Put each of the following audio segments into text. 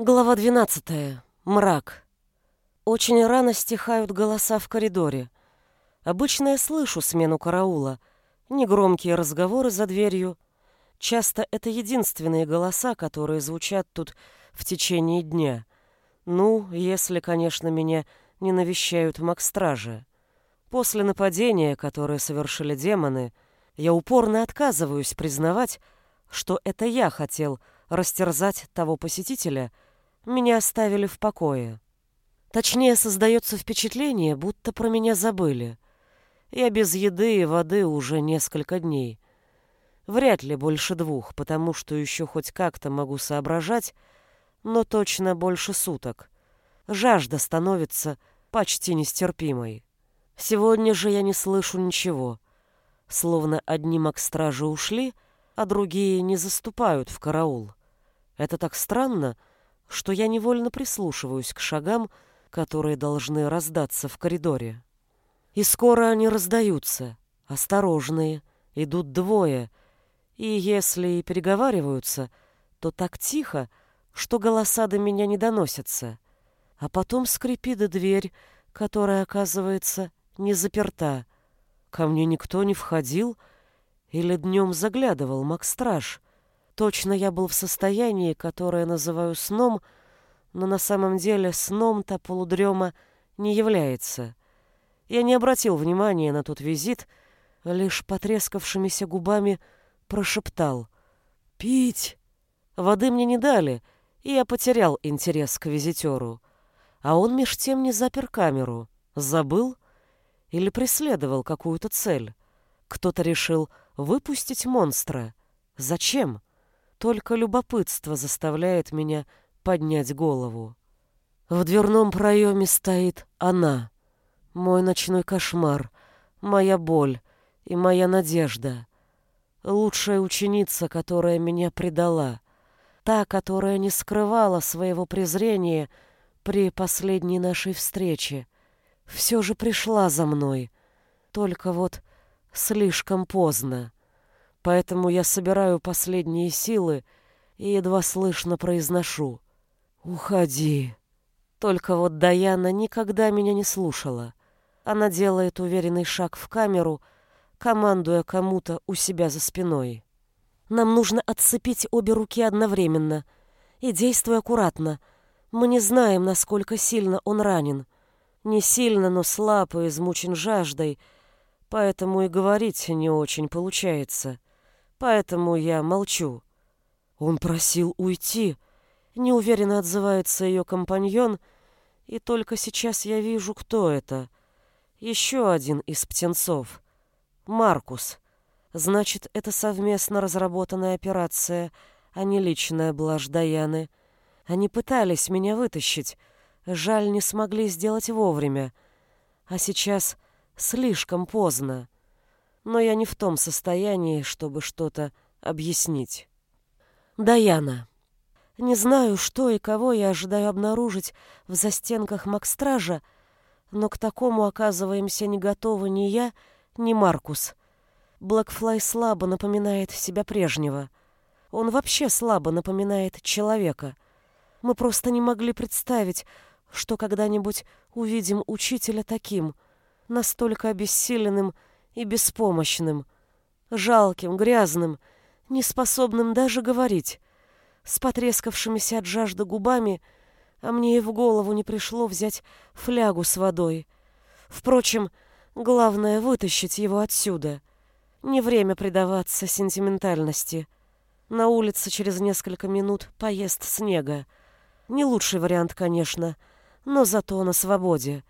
Глава 12. Мрак. Очень рано стихают голоса в коридоре. Обычно я слышу смену караула, негромкие разговоры за дверью. Часто это единственные голоса, которые звучат тут в течение дня. Ну, если, конечно, меня не навещают магстражи. После нападения, которое совершили демоны, я упорно отказываюсь признавать, что это я хотел растерзать того посетителя — меня оставили в покое. Точнее, создается впечатление, будто про меня забыли. Я без еды и воды уже несколько дней. Вряд ли больше двух, потому что еще хоть как-то могу соображать, но точно больше суток. Жажда становится почти нестерпимой. Сегодня же я не слышу ничего. Словно одни макстражи ушли, а другие не заступают в караул. Это так странно, что я невольно прислушиваюсь к шагам, которые должны раздаться в коридоре. И скоро они раздаются, осторожные, идут двое, и если и переговариваются, то так тихо, что голоса до меня не доносятся. А потом скрипит дверь, которая, оказывается, не заперта. Ко мне никто не входил или днем заглядывал Макстраж. Точно я был в состоянии, которое называю сном, но на самом деле сном-то полудрема не является. Я не обратил внимания на тот визит, лишь потрескавшимися губами прошептал «Пить!». Воды мне не дали, и я потерял интерес к визитеру. А он меж тем не запер камеру. Забыл? Или преследовал какую-то цель? Кто-то решил выпустить монстра. Зачем? Только любопытство заставляет меня поднять голову. В дверном проеме стоит она, мой ночной кошмар, моя боль и моя надежда. Лучшая ученица, которая меня предала, та, которая не скрывала своего презрения при последней нашей встрече, все же пришла за мной, только вот слишком поздно. Поэтому я собираю последние силы и едва слышно произношу «Уходи». Только вот Даяна никогда меня не слушала. Она делает уверенный шаг в камеру, командуя кому-то у себя за спиной. Нам нужно отцепить обе руки одновременно. И действуй аккуратно. Мы не знаем, насколько сильно он ранен. Не сильно, но слаб и измучен жаждой, поэтому и говорить не очень получается. Поэтому я молчу. Он просил уйти. Неуверенно отзывается ее компаньон, и только сейчас я вижу, кто это. Еще один из птенцов. Маркус. Значит, это совместно разработанная операция, а не личная блажь Даяны. Они пытались меня вытащить. Жаль, не смогли сделать вовремя. А сейчас слишком поздно но я не в том состоянии, чтобы что-то объяснить. Даяна. Не знаю, что и кого я ожидаю обнаружить в застенках Макстража, но к такому оказываемся не готовы ни я, ни Маркус. Блэкфлай слабо напоминает себя прежнего. Он вообще слабо напоминает человека. Мы просто не могли представить, что когда-нибудь увидим учителя таким, настолько обессиленным и беспомощным, жалким, грязным, неспособным даже говорить, с потрескавшимися от жажды губами, а мне и в голову не пришло взять флягу с водой. Впрочем, главное — вытащить его отсюда. Не время предаваться сентиментальности. На улице через несколько минут поест снега. Не лучший вариант, конечно, но зато на свободе.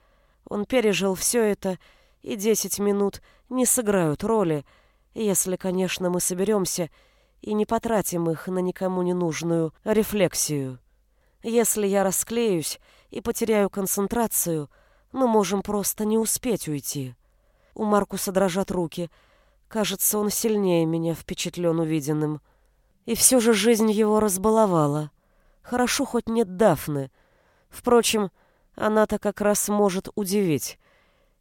Он пережил все это и десять минут не сыграют роли, если, конечно, мы соберемся и не потратим их на никому не нужную рефлексию. Если я расклеюсь и потеряю концентрацию, мы можем просто не успеть уйти. У Маркуса дрожат руки. Кажется, он сильнее меня впечатлен увиденным. И все же жизнь его разбаловала. Хорошо, хоть нет Дафны. Впрочем, она-то как раз может удивить.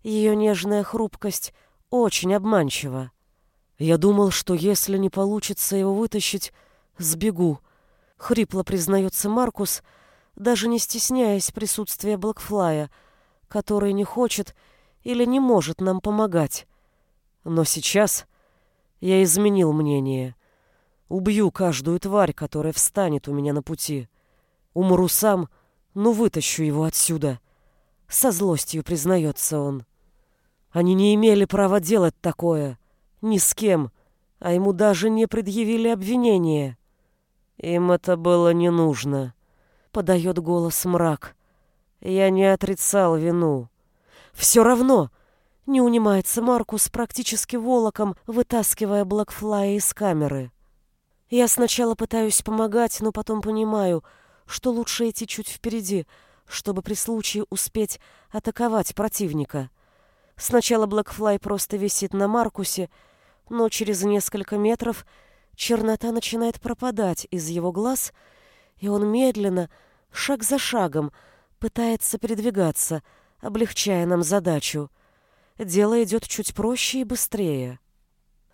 Ее нежная хрупкость очень обманчива. Я думал, что если не получится его вытащить, сбегу. Хрипло признается Маркус, даже не стесняясь присутствия Блэкфлая, который не хочет или не может нам помогать. Но сейчас я изменил мнение. Убью каждую тварь, которая встанет у меня на пути. Умру сам, но вытащу его отсюда. Со злостью признается он. Они не имели права делать такое. Ни с кем. А ему даже не предъявили обвинения. Им это было не нужно. Подает голос мрак. Я не отрицал вину. Все равно, не унимается Маркус практически волоком, вытаскивая Блэкфлая из камеры. Я сначала пытаюсь помогать, но потом понимаю, что лучше идти чуть впереди, чтобы при случае успеть атаковать противника. Сначала Блэкфлай просто висит на Маркусе, но через несколько метров чернота начинает пропадать из его глаз, и он медленно, шаг за шагом, пытается передвигаться, облегчая нам задачу. Дело идет чуть проще и быстрее.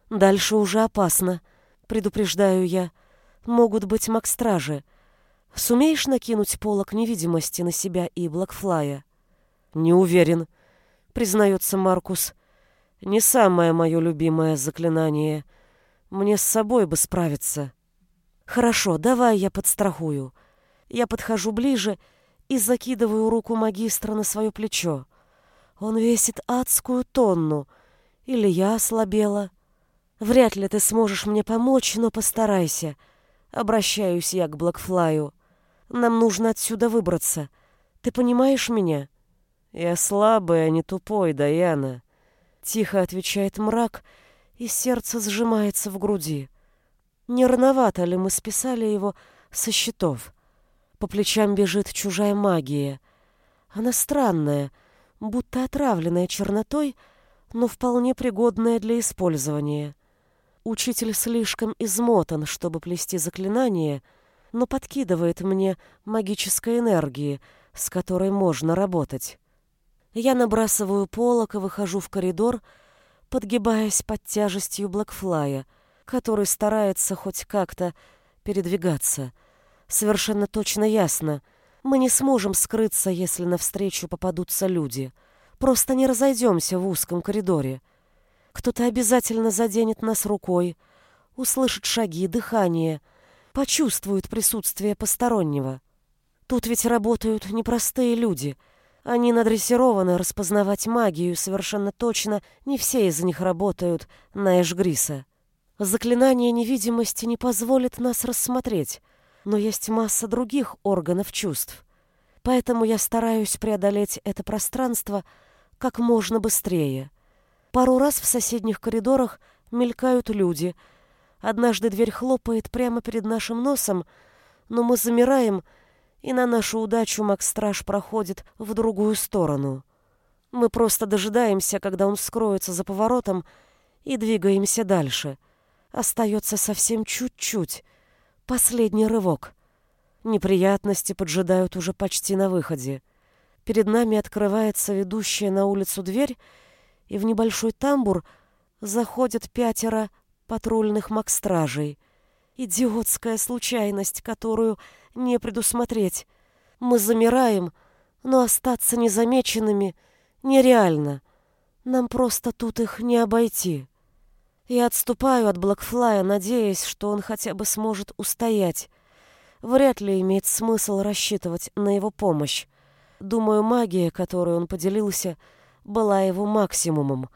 Дальше уже опасно, предупреждаю я. Могут быть маг-стражи. Сумеешь накинуть полок невидимости на себя и Блэкфлая? Не уверен, признается Маркус. Не самое мое любимое заклинание. Мне с собой бы справиться. Хорошо, давай я подстрахую. Я подхожу ближе и закидываю руку магистра на свое плечо. Он весит адскую тонну. Или я ослабела. Вряд ли ты сможешь мне помочь, но постарайся. Обращаюсь я к Блэкфлаю. Нам нужно отсюда выбраться. Ты понимаешь меня? Я слабый, а не тупой, Даяна. Тихо отвечает мрак, и сердце сжимается в груди. Не рановато ли мы списали его со счетов? По плечам бежит чужая магия. Она странная, будто отравленная чернотой, но вполне пригодная для использования. Учитель слишком измотан, чтобы плести заклинание, но подкидывает мне магической энергии, с которой можно работать. Я набрасываю полок и выхожу в коридор, подгибаясь под тяжестью Блэкфлая, который старается хоть как-то передвигаться. Совершенно точно ясно, мы не сможем скрыться, если навстречу попадутся люди. Просто не разойдемся в узком коридоре. Кто-то обязательно заденет нас рукой, услышит шаги, дыхание, почувствует присутствие постороннего. Тут ведь работают непростые люди — они надрессированы распознавать магию совершенно точно, не все из них работают на Эшгриса. Заклинание невидимости не позволит нас рассмотреть, но есть масса других органов чувств. Поэтому я стараюсь преодолеть это пространство как можно быстрее. Пару раз в соседних коридорах мелькают люди. Однажды дверь хлопает прямо перед нашим носом, но мы замираем и на нашу удачу Макстраж проходит в другую сторону. Мы просто дожидаемся, когда он скроется за поворотом, и двигаемся дальше. Остается совсем чуть-чуть. Последний рывок. Неприятности поджидают уже почти на выходе. Перед нами открывается ведущая на улицу дверь, и в небольшой тамбур заходят пятеро патрульных макстражей. Идиотская случайность, которую не предусмотреть. Мы замираем, но остаться незамеченными нереально. Нам просто тут их не обойти. Я отступаю от Блэкфлая, надеясь, что он хотя бы сможет устоять. Вряд ли имеет смысл рассчитывать на его помощь. Думаю, магия, которой он поделился, была его максимумом.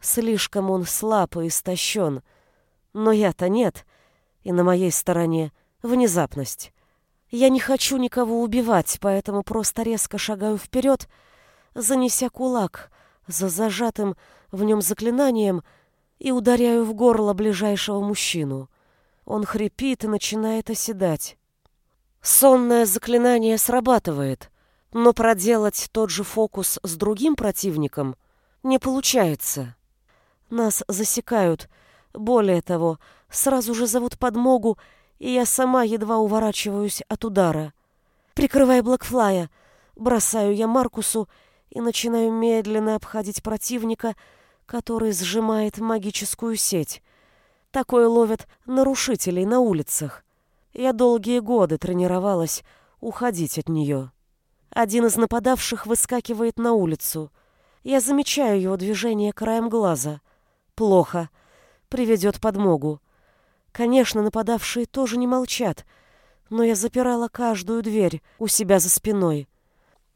Слишком он слаб и истощен. Но я-то нет, и на моей стороне внезапность. Я не хочу никого убивать, поэтому просто резко шагаю вперед, занеся кулак за зажатым в нем заклинанием и ударяю в горло ближайшего мужчину. Он хрипит и начинает оседать. Сонное заклинание срабатывает, но проделать тот же фокус с другим противником не получается. Нас засекают. Более того, сразу же зовут подмогу и я сама едва уворачиваюсь от удара. Прикрывая Блэкфлая, бросаю я Маркусу и начинаю медленно обходить противника, который сжимает магическую сеть. Такое ловят нарушителей на улицах. Я долгие годы тренировалась уходить от нее. Один из нападавших выскакивает на улицу. Я замечаю его движение краем глаза. Плохо. Приведет подмогу. Конечно, нападавшие тоже не молчат, но я запирала каждую дверь у себя за спиной.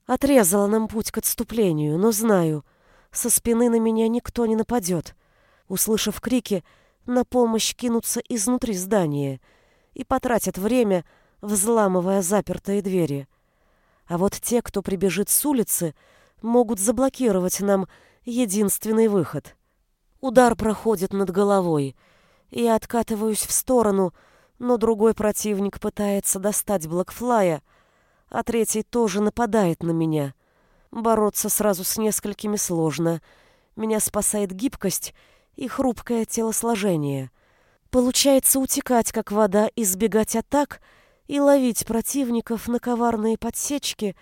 Отрезала нам путь к отступлению, но знаю, со спины на меня никто не нападет. Услышав крики, на помощь кинутся изнутри здания и потратят время, взламывая запертые двери. А вот те, кто прибежит с улицы, могут заблокировать нам единственный выход. Удар проходит над головой. Я откатываюсь в сторону, но другой противник пытается достать Блэкфлая, а третий тоже нападает на меня. Бороться сразу с несколькими сложно. Меня спасает гибкость и хрупкое телосложение. Получается утекать, как вода, избегать атак — и ловить противников на коварные подсечки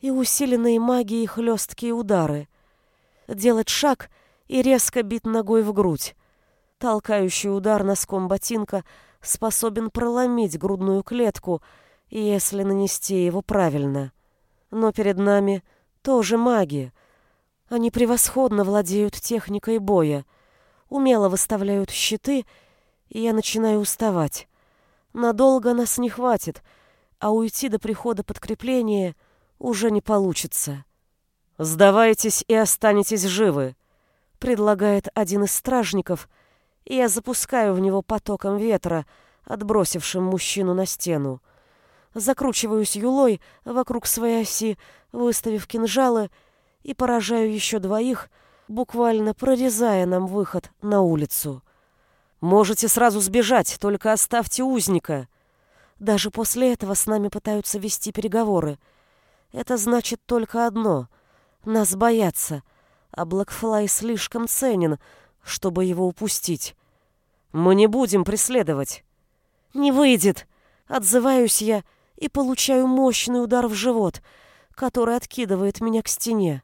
и усиленные магией хлесткие удары. Делать шаг и резко бить ногой в грудь. Толкающий удар носком ботинка способен проломить грудную клетку, если нанести его правильно. Но перед нами тоже маги. Они превосходно владеют техникой боя, умело выставляют щиты, и я начинаю уставать. Надолго нас не хватит, а уйти до прихода подкрепления уже не получится. «Сдавайтесь и останетесь живы», — предлагает один из стражников, и я запускаю в него потоком ветра, отбросившим мужчину на стену. Закручиваюсь юлой вокруг своей оси, выставив кинжалы, и поражаю еще двоих, буквально прорезая нам выход на улицу. Можете сразу сбежать, только оставьте узника. Даже после этого с нами пытаются вести переговоры. Это значит только одно — нас боятся, а Блэкфлай слишком ценен, чтобы его упустить. Мы не будем преследовать. Не выйдет. Отзываюсь я и получаю мощный удар в живот, который откидывает меня к стене.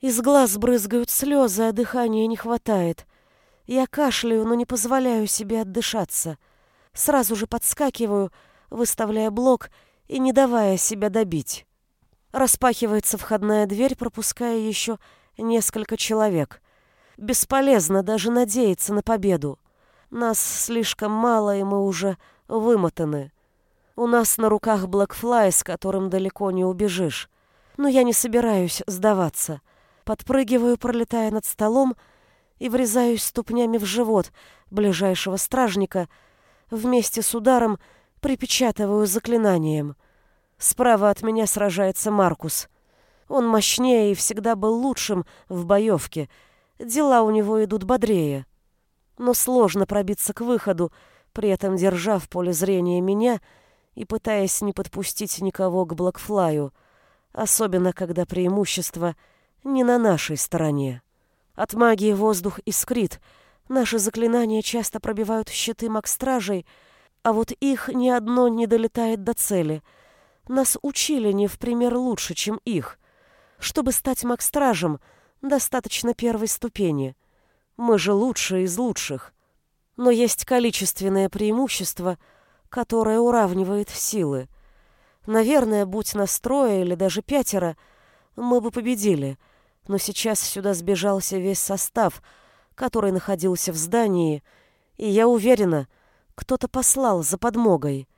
Из глаз брызгают слезы, а дыхания не хватает. Я кашляю, но не позволяю себе отдышаться. Сразу же подскакиваю, выставляя блок и не давая себя добить. Распахивается входная дверь, пропуская еще несколько человек. Бесполезно даже надеяться на победу. Нас слишком мало, и мы уже вымотаны. У нас на руках Блэкфлай, с которым далеко не убежишь. Но я не собираюсь сдаваться. Подпрыгиваю, пролетая над столом, и врезаюсь ступнями в живот ближайшего стражника, вместе с ударом припечатываю заклинанием. Справа от меня сражается Маркус. Он мощнее и всегда был лучшим в боевке. Дела у него идут бодрее. Но сложно пробиться к выходу, при этом держа в поле зрения меня и пытаясь не подпустить никого к Блэкфлаю, особенно когда преимущество не на нашей стороне. От магии воздух искрит. Наши заклинания часто пробивают щиты маг-стражей, а вот их ни одно не долетает до цели. Нас учили не в пример лучше, чем их. Чтобы стать маг-стражем, достаточно первой ступени. Мы же лучшие из лучших. Но есть количественное преимущество, которое уравнивает силы. Наверное, будь нас трое или даже пятеро, мы бы победили — но сейчас сюда сбежался весь состав, который находился в здании, и я уверена, кто-то послал за подмогой.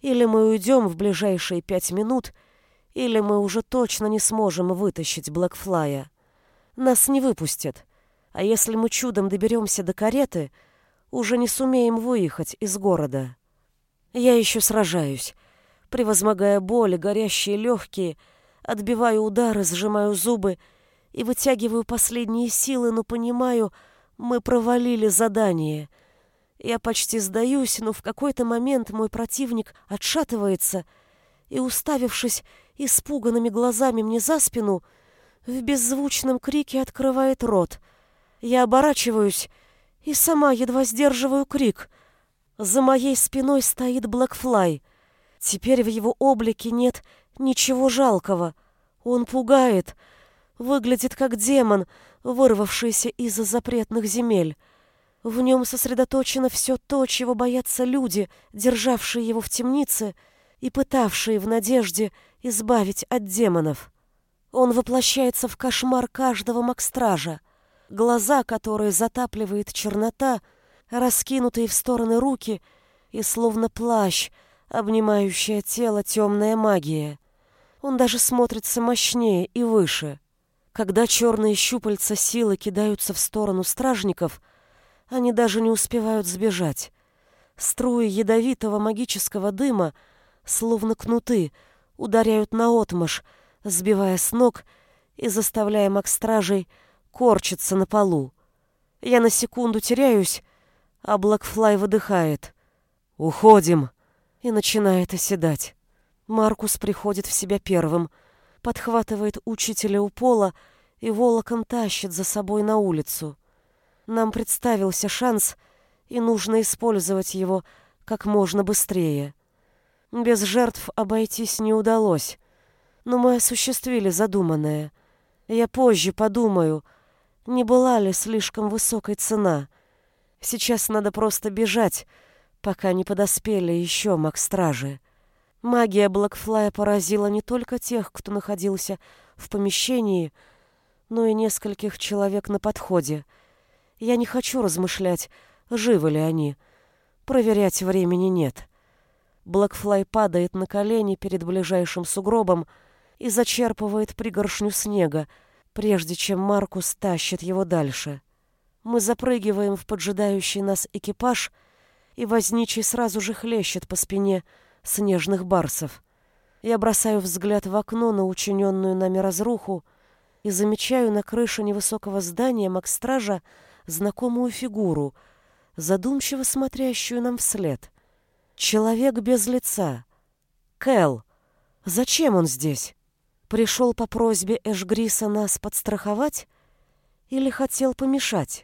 Или мы уйдем в ближайшие пять минут, или мы уже точно не сможем вытащить Блэкфлая. Нас не выпустят, а если мы чудом доберемся до кареты, уже не сумеем выехать из города. Я еще сражаюсь, превозмогая боли, горящие легкие, отбиваю удары, сжимаю зубы и вытягиваю последние силы, но понимаю, мы провалили задание. Я почти сдаюсь, но в какой-то момент мой противник отшатывается и, уставившись испуганными глазами мне за спину, в беззвучном крике открывает рот. Я оборачиваюсь и сама едва сдерживаю крик. За моей спиной стоит Блэкфлай. Теперь в его облике нет ничего жалкого. Он пугает — выглядит как демон, вырвавшийся из запретных земель. В нем сосредоточено все то, чего боятся люди, державшие его в темнице, и пытавший в надежде избавить от демонов. Он воплощается в кошмар каждого макстража, глаза, которые затапливает чернота, раскинутые в стороны руки и словно плащ, обнимающая тело темная магия. Он даже смотрится мощнее и выше. Когда черные щупальца силы кидаются в сторону стражников, они даже не успевают сбежать. Струи ядовитого магического дыма, словно кнуты, ударяют наотмашь, сбивая с ног и заставляя маг-стражей корчиться на полу. Я на секунду теряюсь, а Блэкфлай выдыхает. «Уходим!» и начинает оседать. Маркус приходит в себя первым, подхватывает учителя у пола и волоком тащит за собой на улицу. Нам представился шанс, и нужно использовать его как можно быстрее. Без жертв обойтись не удалось, но мы осуществили задуманное. Я позже подумаю, не была ли слишком высокой цена. Сейчас надо просто бежать, пока не подоспели еще маг-стражи. Магия Блэкфлая поразила не только тех, кто находился в помещении, но и нескольких человек на подходе. Я не хочу размышлять, живы ли они. Проверять времени нет. Блэкфлай падает на колени перед ближайшим сугробом и зачерпывает пригоршню снега, прежде чем Маркус тащит его дальше. Мы запрыгиваем в поджидающий нас экипаж — и возничий сразу же хлещет по спине снежных барсов. Я бросаю взгляд в окно на учиненную нами разруху и замечаю на крыше невысокого здания Макстража знакомую фигуру, задумчиво смотрящую нам вслед. Человек без лица. Кэл. Зачем он здесь? Пришел по просьбе Эшгриса нас подстраховать или хотел помешать?